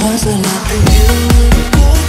ra là tình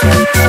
Cũng đã